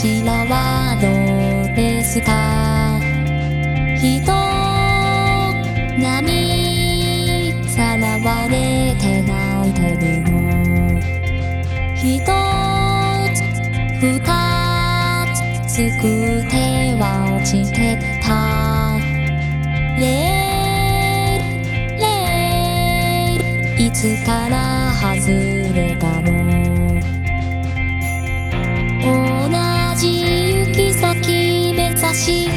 ちらはどうですか？人並みさらわれてないけれど一つ二つすく手は落ちてたレールレールいつから外れたの差し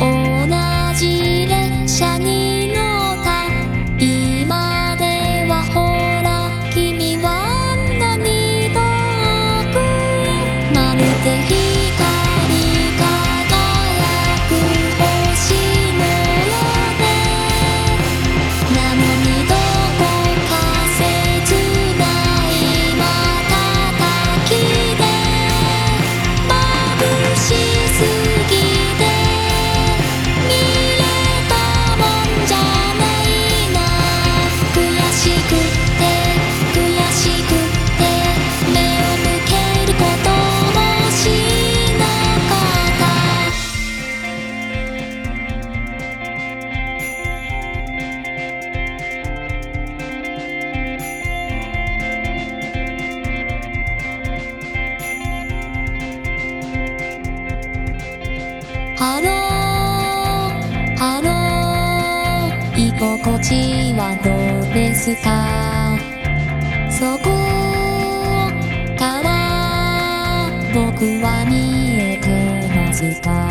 同じハローハロー居心地はどうですか？そこから僕は見えてますか？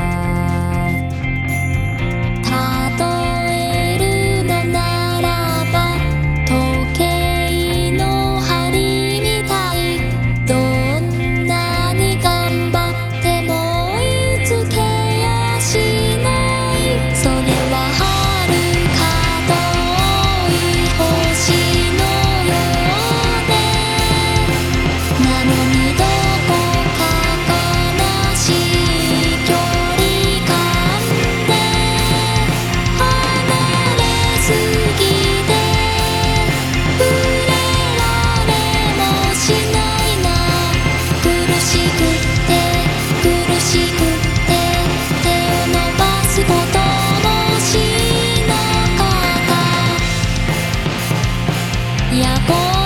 Paul.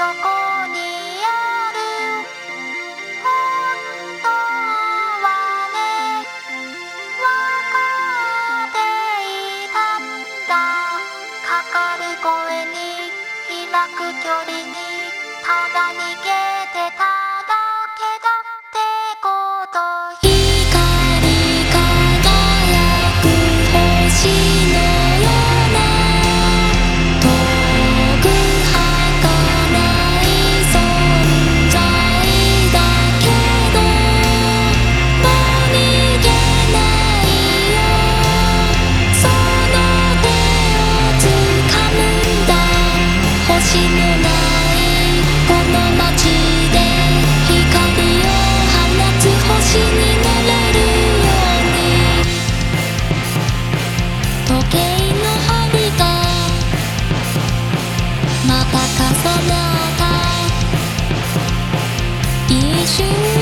そこ高さなんか一瞬。